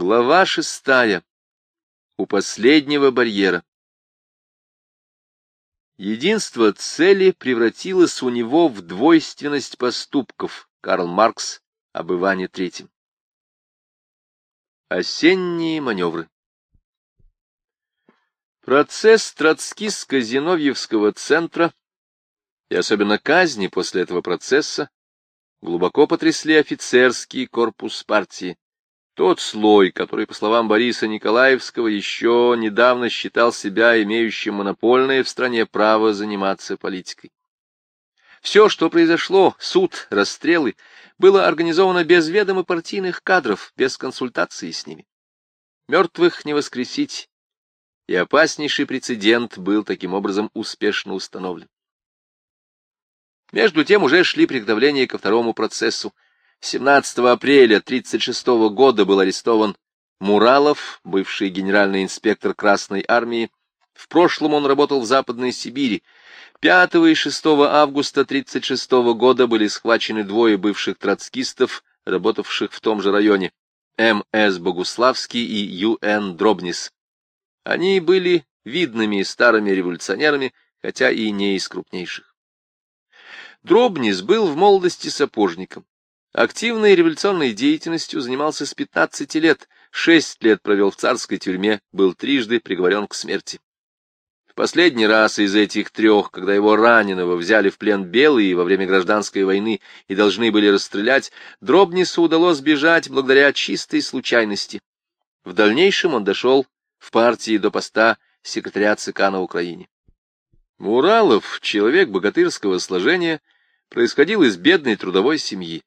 Глава шестая. У последнего барьера. Единство цели превратилось у него в двойственность поступков. Карл Маркс об Иване Третьем. Осенние маневры. Процесс Троцкистско-Зиновьевского центра и особенно казни после этого процесса глубоко потрясли офицерский корпус партии тот слой, который, по словам Бориса Николаевского, еще недавно считал себя имеющим монопольное в стране право заниматься политикой. Все, что произошло, суд, расстрелы, было организовано без ведома партийных кадров, без консультации с ними. Мертвых не воскресить, и опаснейший прецедент был таким образом успешно установлен. Между тем уже шли приготовления ко второму процессу, 17 апреля 1936 года был арестован Муралов, бывший генеральный инспектор Красной Армии. В прошлом он работал в Западной Сибири. 5 и 6 августа 1936 года были схвачены двое бывших троцкистов, работавших в том же районе, М.С. Богуславский и Ю.Н. Дробнис. Они были видными старыми революционерами, хотя и не из крупнейших. Дробнис был в молодости сапожником. Активной революционной деятельностью занимался с 15 лет, шесть лет провел в царской тюрьме, был трижды приговорен к смерти. В последний раз из этих трех, когда его раненого взяли в плен белые во время гражданской войны и должны были расстрелять, Дробнису удалось бежать благодаря чистой случайности. В дальнейшем он дошел в партии до поста секретаря ЦК на Украине. Муралов, человек богатырского сложения, происходил из бедной трудовой семьи.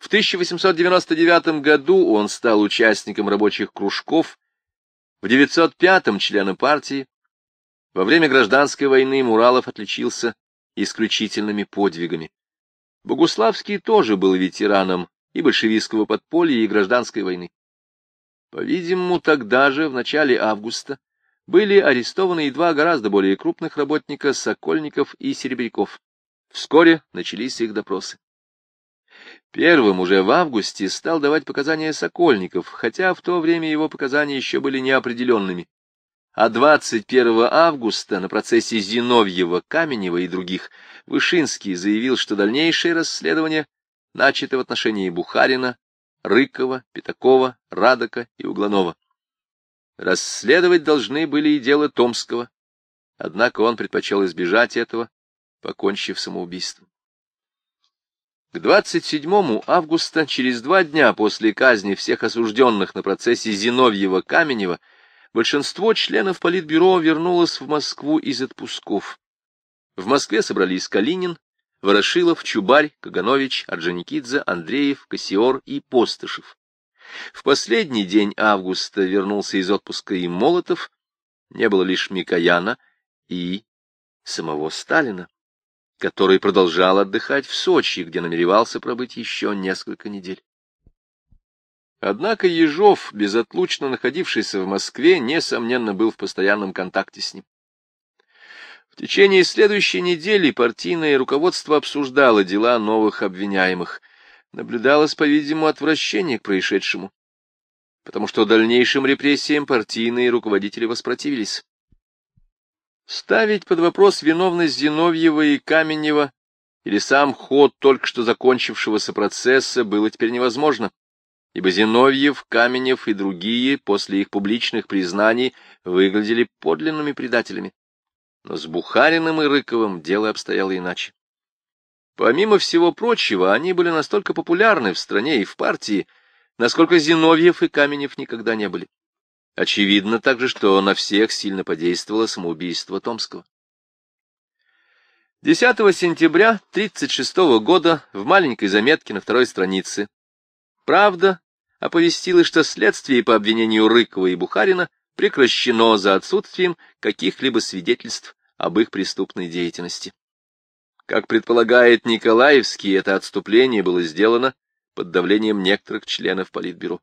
В 1899 году он стал участником рабочих кружков, в 905-м членом партии. Во время гражданской войны Муралов отличился исключительными подвигами. Богуславский тоже был ветераном и большевистского подполья, и гражданской войны. По-видимому, тогда же, в начале августа, были арестованы и два гораздо более крупных работника Сокольников и Серебряков. Вскоре начались их допросы. Первым уже в августе стал давать показания Сокольников, хотя в то время его показания еще были неопределенными. А 21 августа на процессе Зиновьева, Каменева и других Вышинский заявил, что дальнейшее расследование начато в отношении Бухарина, Рыкова, Пятакова, Радока и Угланова. Расследовать должны были и дело Томского, однако он предпочел избежать этого, покончив самоубийством. К 27 августа, через два дня после казни всех осужденных на процессе Зиновьева-Каменева, большинство членов Политбюро вернулось в Москву из отпусков. В Москве собрались Калинин, Ворошилов, Чубарь, Каганович, Орджоникидзе, Андреев, Кассиор и Постышев. В последний день августа вернулся из отпуска и Молотов, не было лишь Микояна и самого Сталина который продолжал отдыхать в Сочи, где намеревался пробыть еще несколько недель. Однако Ежов, безотлучно находившийся в Москве, несомненно, был в постоянном контакте с ним. В течение следующей недели партийное руководство обсуждало дела новых обвиняемых. Наблюдалось, по-видимому, отвращение к происшедшему, потому что дальнейшим репрессиям партийные руководители воспротивились. Ставить под вопрос виновность Зиновьева и Каменева или сам ход только что закончившегося процесса было теперь невозможно, ибо Зиновьев, Каменев и другие после их публичных признаний выглядели подлинными предателями. Но с Бухариным и Рыковым дело обстояло иначе. Помимо всего прочего, они были настолько популярны в стране и в партии, насколько Зиновьев и Каменев никогда не были. Очевидно также, что на всех сильно подействовало самоубийство Томского. 10 сентября 1936 года в маленькой заметке на второй странице «Правда» оповестила, что следствие по обвинению Рыкова и Бухарина прекращено за отсутствием каких-либо свидетельств об их преступной деятельности. Как предполагает Николаевский, это отступление было сделано под давлением некоторых членов Политбюро.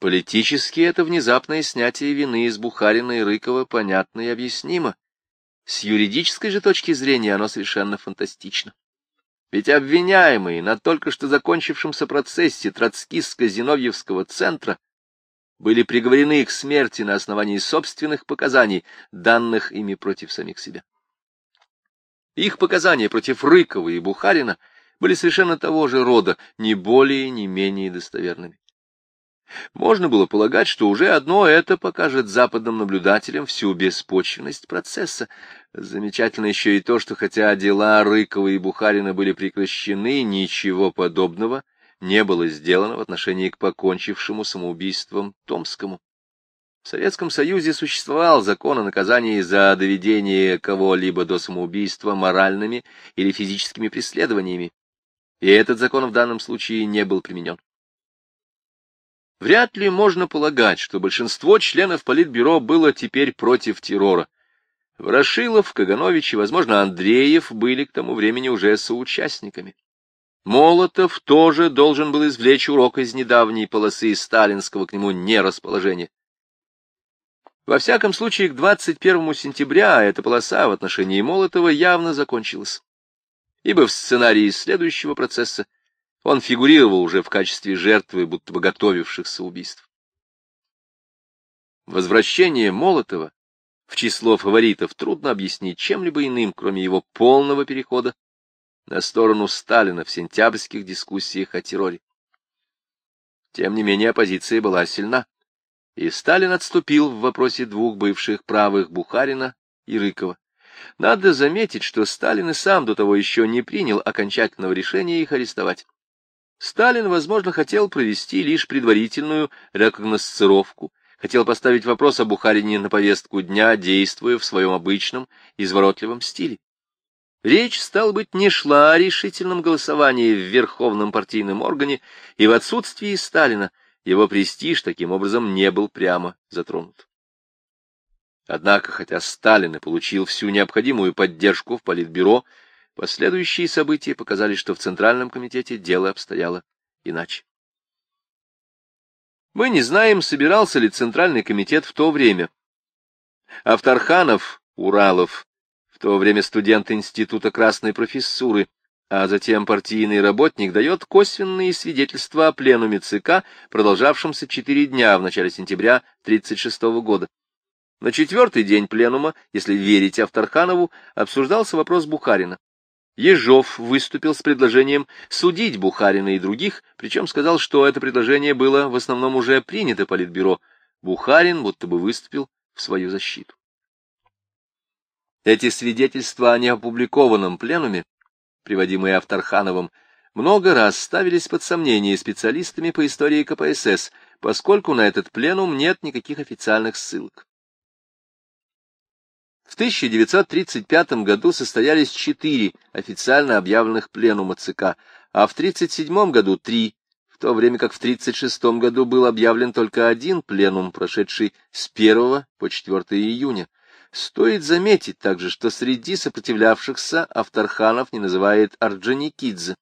Политически это внезапное снятие вины из Бухарина и Рыкова понятно и объяснимо. С юридической же точки зрения оно совершенно фантастично. Ведь обвиняемые на только что закончившемся процессе Троцкистско-Зиновьевского центра были приговорены к смерти на основании собственных показаний, данных ими против самих себя. Их показания против Рыкова и Бухарина были совершенно того же рода, ни более, ни менее достоверными. Можно было полагать, что уже одно это покажет западным наблюдателям всю беспочвенность процесса. Замечательно еще и то, что хотя дела Рыкова и Бухарина были прекращены, ничего подобного не было сделано в отношении к покончившему самоубийством Томскому. В Советском Союзе существовал закон о наказании за доведение кого-либо до самоубийства моральными или физическими преследованиями, и этот закон в данном случае не был применен. Вряд ли можно полагать, что большинство членов Политбюро было теперь против террора. Ворошилов, Каганович и, возможно, Андреев были к тому времени уже соучастниками. Молотов тоже должен был извлечь урок из недавней полосы сталинского к нему нерасположения. Во всяком случае, к 21 сентября эта полоса в отношении Молотова явно закончилась, ибо в сценарии следующего процесса он фигурировал уже в качестве жертвы будто бы готовившихся убийств. Возвращение Молотова в число фаворитов трудно объяснить чем-либо иным, кроме его полного перехода на сторону Сталина в сентябрьских дискуссиях о терроре. Тем не менее, оппозиция была сильна, и Сталин отступил в вопросе двух бывших правых Бухарина и Рыкова. Надо заметить, что Сталин и сам до того еще не принял окончательного решения их арестовать. Сталин, возможно, хотел провести лишь предварительную рекогносцировку, хотел поставить вопрос о Бухарине на повестку дня, действуя в своем обычном, изворотливом стиле. Речь, стал быть, не шла о решительном голосовании в Верховном партийном органе, и в отсутствии Сталина его престиж таким образом не был прямо затронут. Однако, хотя Сталин и получил всю необходимую поддержку в Политбюро, Последующие события показали, что в Центральном комитете дело обстояло иначе. Мы не знаем, собирался ли Центральный комитет в то время. Авторханов, Уралов, в то время студент Института Красной Профессуры, а затем партийный работник, дает косвенные свидетельства о пленуме ЦК, продолжавшемся четыре дня в начале сентября 1936 года. На четвертый день пленума, если верить Авторханову, обсуждался вопрос Бухарина. Ежов выступил с предложением судить Бухарина и других, причем сказал, что это предложение было в основном уже принято Политбюро. Бухарин будто бы выступил в свою защиту. Эти свидетельства о неопубликованном пленуме, приводимые Авторхановым, много раз ставились под сомнение специалистами по истории КПСС, поскольку на этот пленум нет никаких официальных ссылок. В 1935 году состоялись четыре официально объявленных пленума ЦК, а в 1937 году три, в то время как в 1936 году был объявлен только один пленум, прошедший с 1 по 4 июня. Стоит заметить также, что среди сопротивлявшихся Авторханов не называет Орджоникидзе.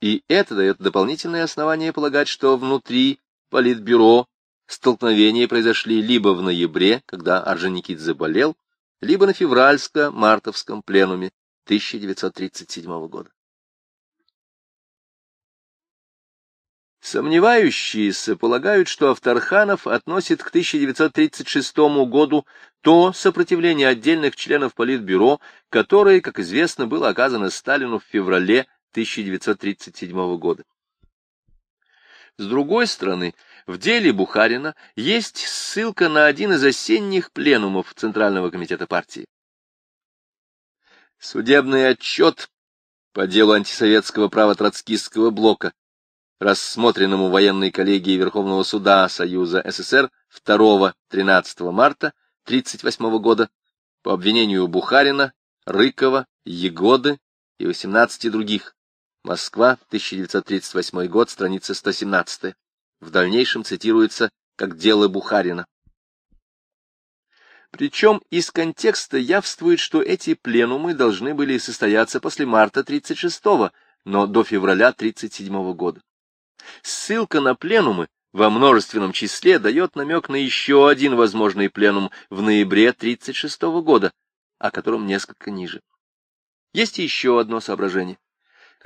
И это дает дополнительное основание полагать, что внутри Политбюро столкновения произошли либо в ноябре, когда Орджоникидзе болел, либо на февральско-мартовском пленуме 1937 года. Сомневающиеся полагают, что Авторханов относит к 1936 году то сопротивление отдельных членов Политбюро, которое, как известно, было оказано Сталину в феврале 1937 года. С другой стороны, в деле Бухарина есть ссылка на один из осенних пленумов Центрального комитета партии. Судебный отчет по делу антисоветского права троцкистского блока, рассмотренному военной коллегией Верховного суда Союза СССр 2-13 марта 1938 года по обвинению Бухарина, Рыкова, Егоды и 18 других. Москва, 1938 год, страница 117 в дальнейшем цитируется как дело Бухарина. Причем из контекста явствует, что эти пленумы должны были состояться после марта 36-го, но до февраля 37-го года. Ссылка на пленумы во множественном числе дает намек на еще один возможный пленум в ноябре 36 -го года, о котором несколько ниже. Есть еще одно соображение.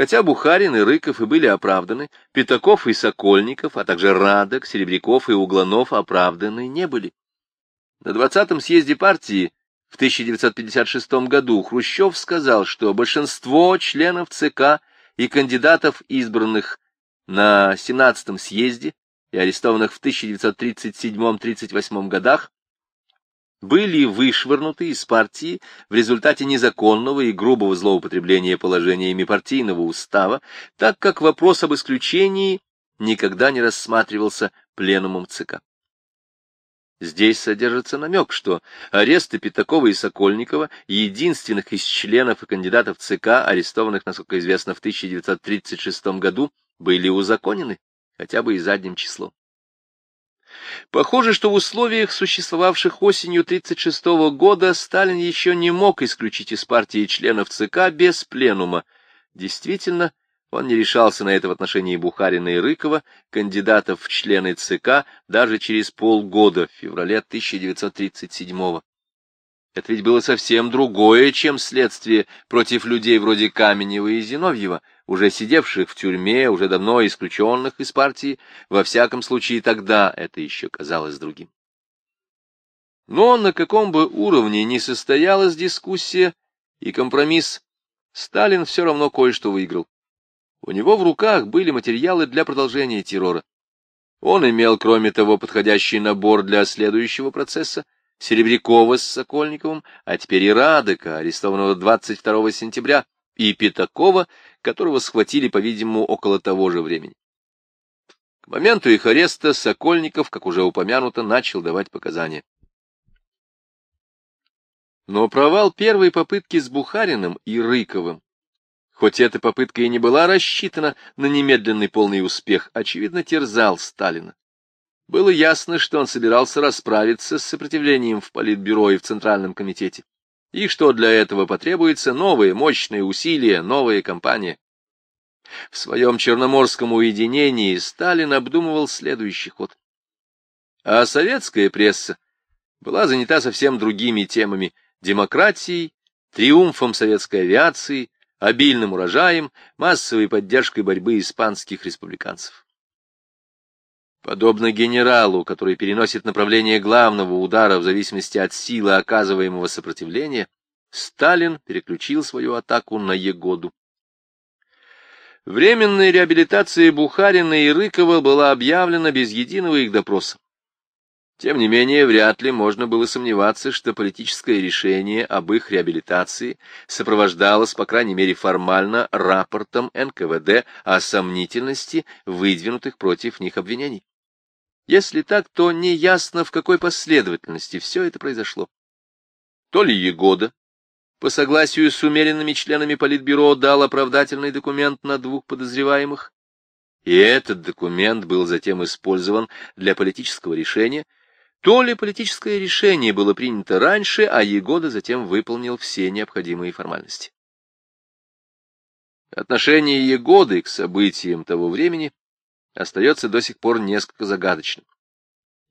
Хотя Бухарин и Рыков и были оправданы, Пятаков и Сокольников, а также Радок, Серебряков и Угланов оправданы не были. На 20-м съезде партии в 1956 году Хрущев сказал, что большинство членов ЦК и кандидатов, избранных на 17-м съезде и арестованных в 1937-38 годах, были вышвырнуты из партии в результате незаконного и грубого злоупотребления положениями партийного устава, так как вопрос об исключении никогда не рассматривался пленумом ЦК. Здесь содержится намек, что аресты Пятакова и Сокольникова, единственных из членов и кандидатов ЦК, арестованных, насколько известно, в 1936 году, были узаконены, хотя бы и задним числом. Похоже, что в условиях, существовавших осенью 1936 года, Сталин еще не мог исключить из партии членов ЦК без пленума. Действительно, он не решался на это в отношении Бухарина и Рыкова, кандидатов в члены ЦК, даже через полгода, в феврале 1937 года. Это ведь было совсем другое, чем следствие против людей вроде Каменева и Зиновьева, уже сидевших в тюрьме, уже давно исключенных из партии, во всяком случае тогда это еще казалось другим. Но на каком бы уровне ни состоялась дискуссия и компромисс, Сталин все равно кое-что выиграл. У него в руках были материалы для продолжения террора. Он имел, кроме того, подходящий набор для следующего процесса, Серебрякова с Сокольниковым, а теперь и Радыка, арестованного 22 сентября, и Пятакова, которого схватили, по-видимому, около того же времени. К моменту их ареста Сокольников, как уже упомянуто, начал давать показания. Но провал первой попытки с Бухариным и Рыковым Хоть эта попытка и не была рассчитана на немедленный полный успех, очевидно, терзал Сталина. Было ясно, что он собирался расправиться с сопротивлением в Политбюро и в Центральном комитете, и что для этого потребуется новые мощные усилия, новая кампания. В своем черноморском уединении Сталин обдумывал следующий ход. А советская пресса была занята совсем другими темами — демократией, триумфом советской авиации, обильным урожаем, массовой поддержкой борьбы испанских республиканцев. Подобно генералу, который переносит направление главного удара в зависимости от силы оказываемого сопротивления, Сталин переключил свою атаку на Егоду. Временная реабилитация Бухарина и Рыкова была объявлена без единого их допроса. Тем не менее, вряд ли можно было сомневаться, что политическое решение об их реабилитации сопровождалось, по крайней мере формально, рапортом НКВД о сомнительности выдвинутых против них обвинений. Если так, то неясно, в какой последовательности все это произошло. То ли Егода, по согласию с умеренными членами Политбюро, дал оправдательный документ на двух подозреваемых, и этот документ был затем использован для политического решения, то ли политическое решение было принято раньше, а Егода затем выполнил все необходимые формальности. Отношение Егоды к событиям того времени остается до сих пор несколько загадочным.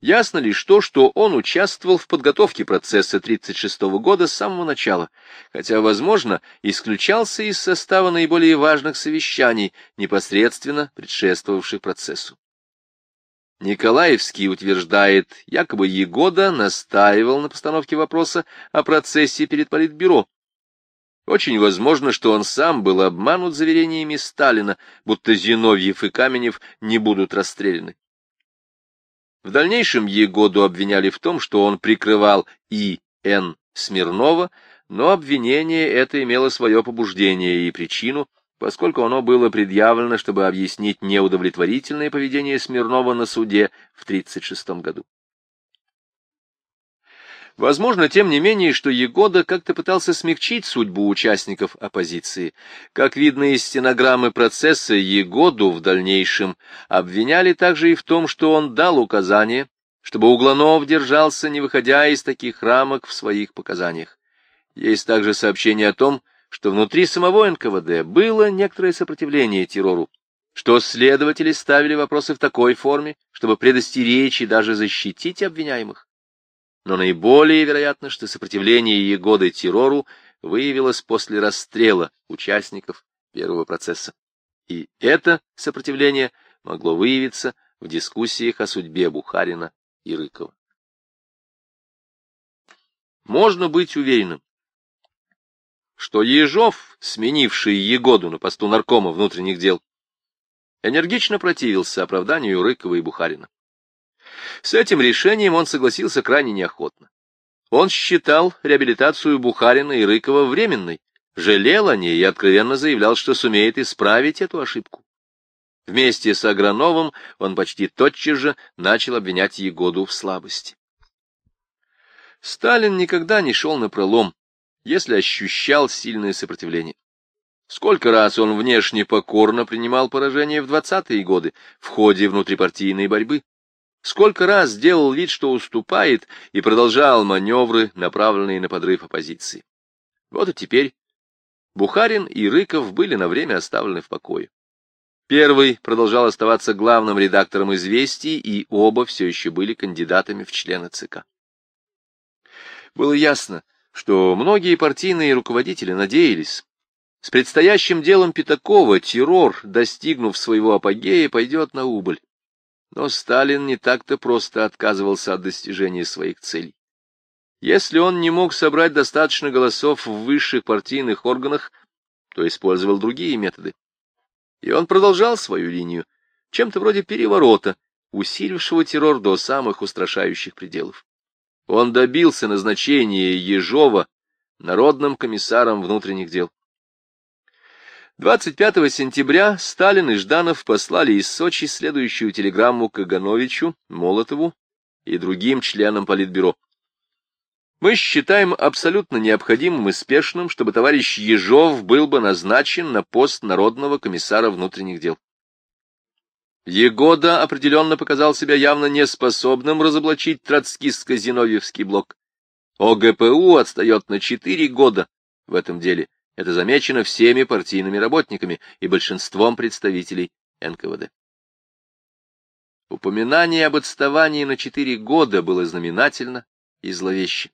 Ясно лишь то, что он участвовал в подготовке процесса 1936 года с самого начала, хотя, возможно, исключался из состава наиболее важных совещаний, непосредственно предшествовавших процессу. Николаевский утверждает, якобы Егода настаивал на постановке вопроса о процессе перед Политбюро. Очень возможно, что он сам был обманут заверениями Сталина, будто Зиновьев и Каменев не будут расстреляны. В дальнейшем Егоду обвиняли в том, что он прикрывал И. Н. Смирнова, но обвинение это имело свое побуждение и причину, поскольку оно было предъявлено, чтобы объяснить неудовлетворительное поведение Смирнова на суде в 1936 году. Возможно, тем не менее, что Егода как-то пытался смягчить судьбу участников оппозиции. Как видно из стенограммы процесса, Егоду в дальнейшем обвиняли также и в том, что он дал указание, чтобы Угланов держался, не выходя из таких рамок в своих показаниях. Есть также сообщение о том, что внутри самого НКВД было некоторое сопротивление террору, что следователи ставили вопросы в такой форме, чтобы предостеречь и даже защитить обвиняемых. Но наиболее вероятно, что сопротивление Егоды террору выявилось после расстрела участников первого процесса. И это сопротивление могло выявиться в дискуссиях о судьбе Бухарина и Рыкова. Можно быть уверенным, что Ежов, сменивший Егоду на посту наркома внутренних дел, энергично противился оправданию Рыкова и Бухарина. С этим решением он согласился крайне неохотно. Он считал реабилитацию Бухарина и Рыкова временной, жалел о ней и откровенно заявлял, что сумеет исправить эту ошибку. Вместе с Аграновым он почти тотчас же начал обвинять Егоду в слабости. Сталин никогда не шел на пролом, если ощущал сильное сопротивление. Сколько раз он внешне покорно принимал поражение в двадцатые годы в ходе внутрипартийной борьбы. Сколько раз делал вид, что уступает, и продолжал маневры, направленные на подрыв оппозиции. Вот и теперь Бухарин и Рыков были на время оставлены в покое. Первый продолжал оставаться главным редактором «Известий», и оба все еще были кандидатами в члены ЦК. Было ясно, что многие партийные руководители надеялись, с предстоящим делом Пятакова террор, достигнув своего апогея, пойдет на убыль. Но Сталин не так-то просто отказывался от достижения своих целей. Если он не мог собрать достаточно голосов в высших партийных органах, то использовал другие методы. И он продолжал свою линию, чем-то вроде переворота, усилившего террор до самых устрашающих пределов. Он добился назначения Ежова народным комиссаром внутренних дел. 25 сентября Сталин и Жданов послали из Сочи следующую телеграмму Кагановичу, Молотову и другим членам Политбюро. Мы считаем абсолютно необходимым и спешным, чтобы товарищ Ежов был бы назначен на пост Народного комиссара внутренних дел. Егода определенно показал себя явно неспособным разоблачить троцкистско-зиновьевский блок. ОГПУ отстает на четыре года в этом деле, это замечено всеми партийными работниками и большинством представителей НКВД. Упоминание об отставании на четыре года было знаменательно и зловеще.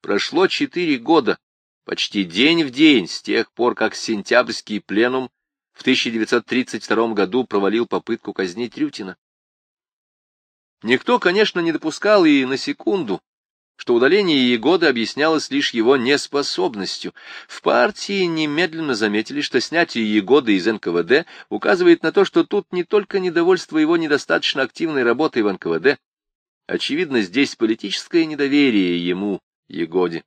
Прошло четыре года, почти день в день, с тех пор, как сентябрьский пленум в 1932 году провалил попытку казнить Рютина. Никто, конечно, не допускал и на секунду, что удаление Егоды объяснялось лишь его неспособностью. В партии немедленно заметили, что снятие Егоды из НКВД указывает на то, что тут не только недовольство его недостаточно активной работой в НКВД, очевидно, здесь политическое недоверие ему, Егоде.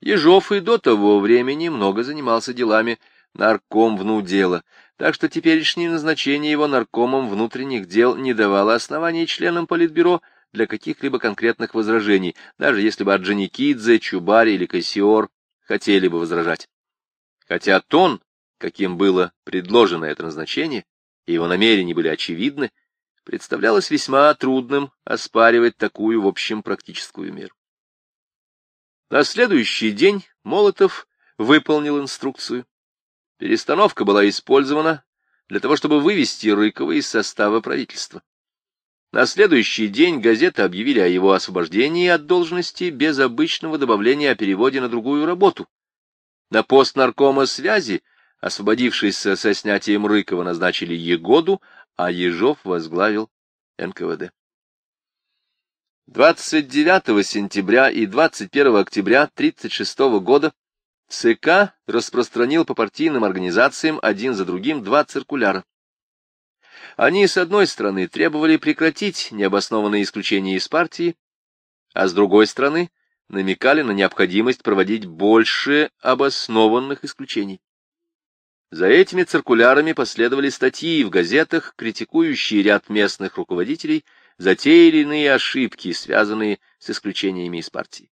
Ежов и до того времени много занимался делами нарком внудела, так что теперешнее назначение его наркомом внутренних дел не давало оснований членам Политбюро для каких-либо конкретных возражений, даже если бы Орджоникидзе, Чубари или Кассиор хотели бы возражать. Хотя тон, каким было предложено это назначение, и его намерения были очевидны, представлялось весьма трудным оспаривать такую, в общем, практическую меру. На следующий день Молотов выполнил инструкцию. Перестановка была использована для того, чтобы вывести Рыкова из состава правительства. На следующий день газеты объявили о его освобождении от должности без обычного добавления о переводе на другую работу. На пост наркома связи, освободившийся со снятием Рыкова, назначили Егоду, а Ежов возглавил НКВД. 29 сентября и 21 октября 1936 года ЦК распространил по партийным организациям один за другим два циркуляра. Они, с одной стороны, требовали прекратить необоснованные исключения из партии, а с другой стороны, намекали на необходимость проводить больше обоснованных исключений. За этими циркулярами последовали статьи в газетах, критикующие ряд местных руководителей за те или иные ошибки, связанные с исключениями из партии.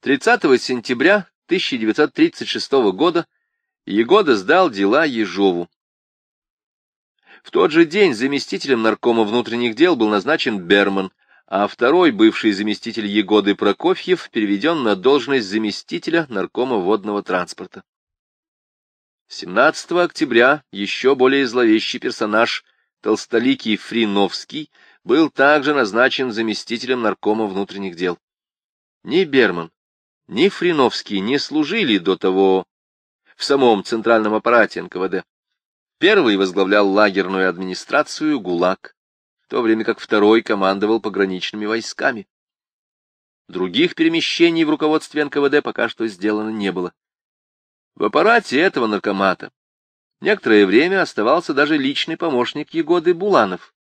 30 сентября 1936 года Егода сдал дела Ежову. В тот же день заместителем наркома внутренних дел был назначен Берман, а второй, бывший заместитель Егоды Прокофьев, переведен на должность заместителя наркома водного транспорта. 17 октября еще более зловещий персонаж, толстоликий Фриновский, был также назначен заместителем наркома внутренних дел. Ни Берман, ни Фриновский не служили до того в самом центральном аппарате НКВД. Первый возглавлял лагерную администрацию ГУЛАГ, в то время как второй командовал пограничными войсками. Других перемещений в руководстве НКВД пока что сделано не было. В аппарате этого наркомата некоторое время оставался даже личный помощник Егоды Буланов.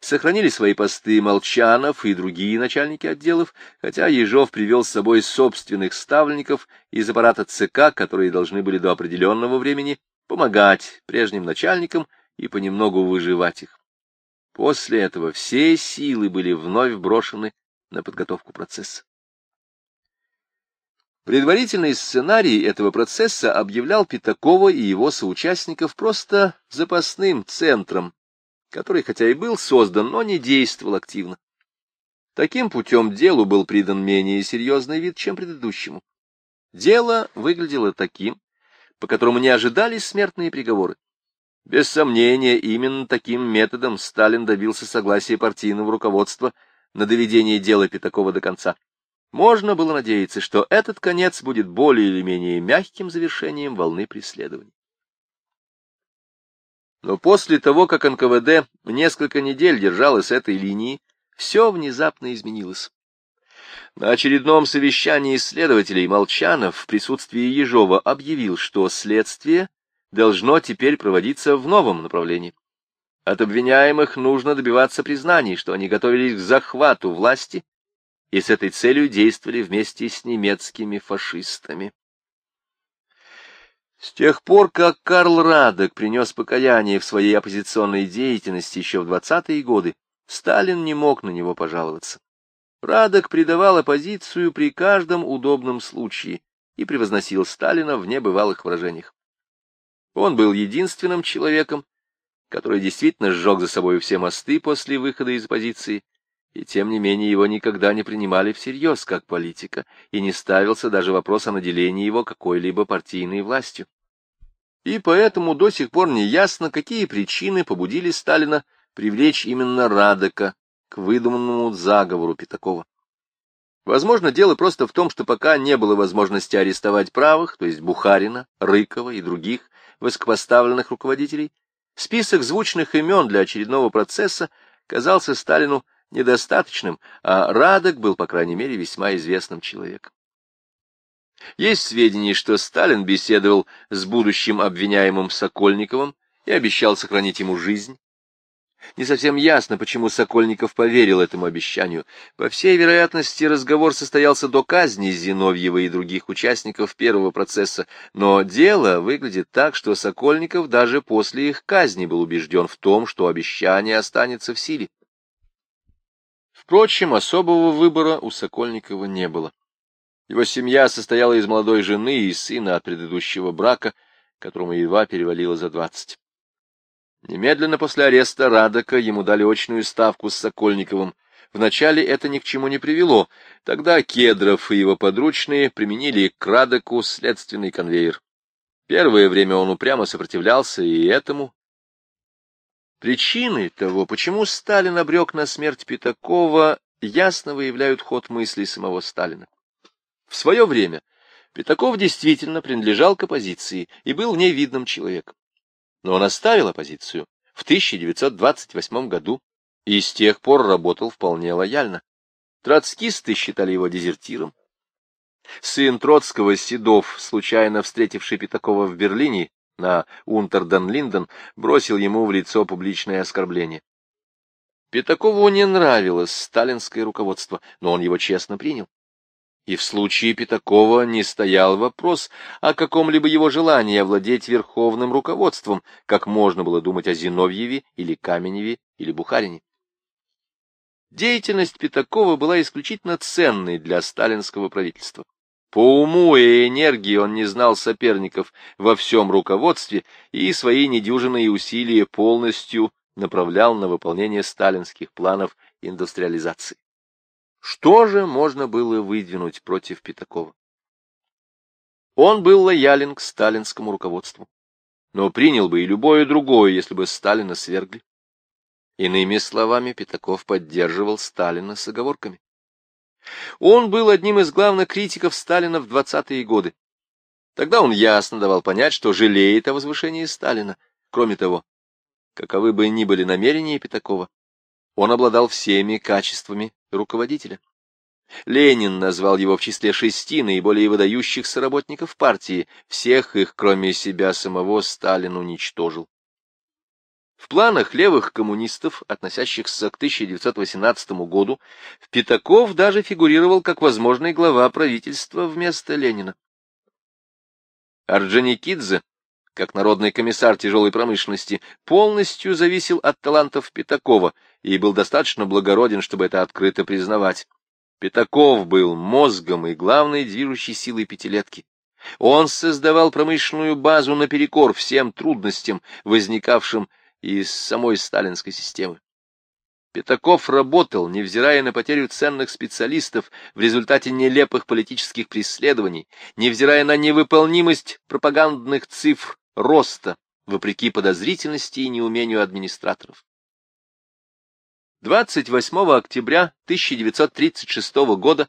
Сохранили свои посты Молчанов и другие начальники отделов, хотя Ежов привел с собой собственных ставленников из аппарата ЦК, которые должны были до определенного времени помогать прежним начальникам и понемногу выживать их. После этого все силы были вновь брошены на подготовку процесса. Предварительный сценарий этого процесса объявлял Пятакова и его соучастников просто запасным центром, который хотя и был создан, но не действовал активно. Таким путем делу был придан менее серьезный вид, чем предыдущему. Дело выглядело таким, по которому не ожидались смертные приговоры. Без сомнения, именно таким методом Сталин добился согласия партийного руководства на доведение дела Пятакова до конца. Можно было надеяться, что этот конец будет более или менее мягким завершением волны преследований. Но после того, как НКВД несколько недель держалась этой линии, все внезапно изменилось. На очередном совещании следователей Молчанов в присутствии Ежова объявил, что следствие должно теперь проводиться в новом направлении. От обвиняемых нужно добиваться признаний, что они готовились к захвату власти и с этой целью действовали вместе с немецкими фашистами. С тех пор, как Карл Радек принес покаяние в своей оппозиционной деятельности еще в 20-е годы, Сталин не мог на него пожаловаться. Радок придавал оппозицию при каждом удобном случае и превозносил Сталина в небывалых выражениях. Он был единственным человеком, который действительно сжег за собой все мосты после выхода из оппозиции, и тем не менее его никогда не принимали всерьез как политика, и не ставился даже вопрос о наделении его какой-либо партийной властью. И поэтому до сих пор не ясно, какие причины побудили Сталина привлечь именно Радека к выдуманному заговору Пятакова. Возможно, дело просто в том, что пока не было возможности арестовать правых, то есть Бухарина, Рыкова и других высокопоставленных руководителей, список звучных имен для очередного процесса казался Сталину недостаточным, а Радок был, по крайней мере, весьма известным человеком. Есть сведения, что Сталин беседовал с будущим обвиняемым Сокольниковым и обещал сохранить ему жизнь, не совсем ясно, почему Сокольников поверил этому обещанию. По всей вероятности, разговор состоялся до казни Зиновьева и других участников первого процесса, но дело выглядит так, что Сокольников даже после их казни был убежден в том, что обещание останется в силе. Впрочем, особого выбора у Сокольникова не было. Его семья состояла из молодой жены и сына от предыдущего брака, которому едва перевалило за двадцать. Немедленно после ареста Радока ему дали очную ставку с Сокольниковым. Вначале это ни к чему не привело. Тогда Кедров и его подручные применили к Радоку следственный конвейер. Первое время он упрямо сопротивлялся и этому. Причины того, почему Сталин обрек на смерть Пятакова, ясно выявляют ход мыслей самого Сталина. В свое время Пятаков действительно принадлежал к оппозиции и был в ней видным человеком но он оставил оппозицию в 1928 году и с тех пор работал вполне лояльно. Троцкисты считали его дезертиром. Сын Троцкого, Седов, случайно встретивший Пятакова в Берлине на Унтерден-Линден, бросил ему в лицо публичное оскорбление. Пятакову не нравилось сталинское руководство, но он его честно принял. И в случае Пятакова не стоял вопрос о каком-либо его желании овладеть верховным руководством, как можно было думать о Зиновьеве или Каменеве или Бухарине. Деятельность Пятакова была исключительно ценной для сталинского правительства. По уму и энергии он не знал соперников во всем руководстве и свои недюжинные усилия полностью направлял на выполнение сталинских планов индустриализации. Что же можно было выдвинуть против Пятакова? Он был лоялен к сталинскому руководству, но принял бы и любое другое, если бы Сталина свергли. Иными словами, Пятаков поддерживал Сталина с оговорками. Он был одним из главных критиков Сталина в 20-е годы. Тогда он ясно давал понять, что жалеет о возвышении Сталина. Кроме того, каковы бы ни были намерения Пятакова, он обладал всеми качествами руководителя. Ленин назвал его в числе шести наиболее выдающихся работников партии, всех их, кроме себя самого, Сталин уничтожил. В планах левых коммунистов, относящихся к 1918 году, Пятаков даже фигурировал как возможный глава правительства вместо Ленина. Орджоникидзе, как народный комиссар тяжелой промышленности, полностью зависел от талантов Пятакова и был достаточно благороден, чтобы это открыто признавать. Пятаков был мозгом и главной движущей силой пятилетки. Он создавал промышленную базу наперекор всем трудностям, возникавшим из самой сталинской системы. Пятаков работал, невзирая на потерю ценных специалистов в результате нелепых политических преследований, невзирая на невыполнимость пропагандных цифр роста, вопреки подозрительности и неумению администраторов. 28 октября 1936 года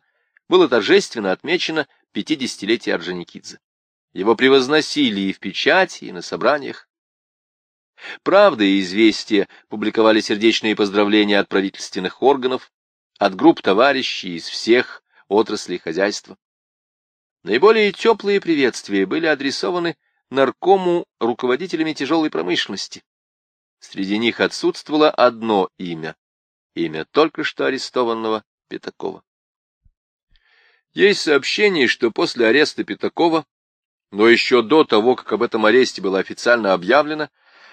было торжественно отмечено 50-летие Орджоникидзе. Его превозносили и в печати, и на собраниях. Правда и известия публиковали сердечные поздравления от правительственных органов, от групп товарищей из всех отраслей хозяйства. Наиболее теплые приветствия были адресованы наркому руководителями тяжелой промышленности. Среди них отсутствовало одно имя — имя только что арестованного Пятакова. Есть сообщение, что после ареста Пятакова, но еще до того, как об этом аресте было официально объявлено,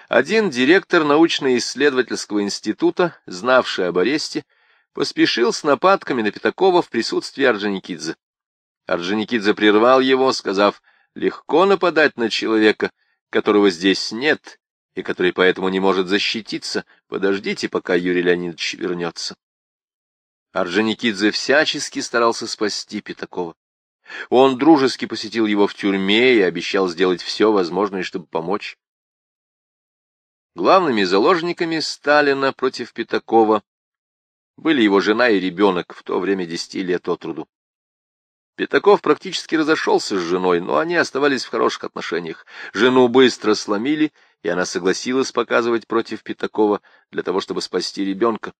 один директор научно-исследовательского института, знавший об аресте, поспешил с нападками на Пятакова в присутствии Орджоникидзе. Орджоникидзе прервал его, сказав, легко нападать на человека, которого здесь нет, и который поэтому не может защититься. Подождите, пока Юрий Леонидович вернется. Орджоникидзе всячески старался спасти Пятакова. Он дружески посетил его в тюрьме и обещал сделать все возможное, чтобы помочь. Главными заложниками Сталина против Пятакова были его жена и ребенок, в то время десяти лет от роду. Пятаков практически разошелся с женой, но они оставались в хороших отношениях. Жену быстро сломили, и она согласилась показывать против Пятакова для того, чтобы спасти ребенка.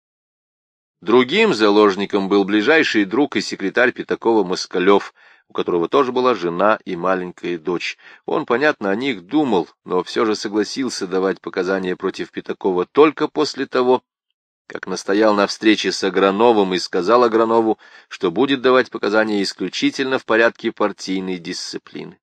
Другим заложником был ближайший друг и секретарь Пятакова Москалев — у которого тоже была жена и маленькая дочь. Он, понятно, о них думал, но все же согласился давать показания против Пятакова только после того, как настоял на встрече с Аграновым и сказал Агранову, что будет давать показания исключительно в порядке партийной дисциплины.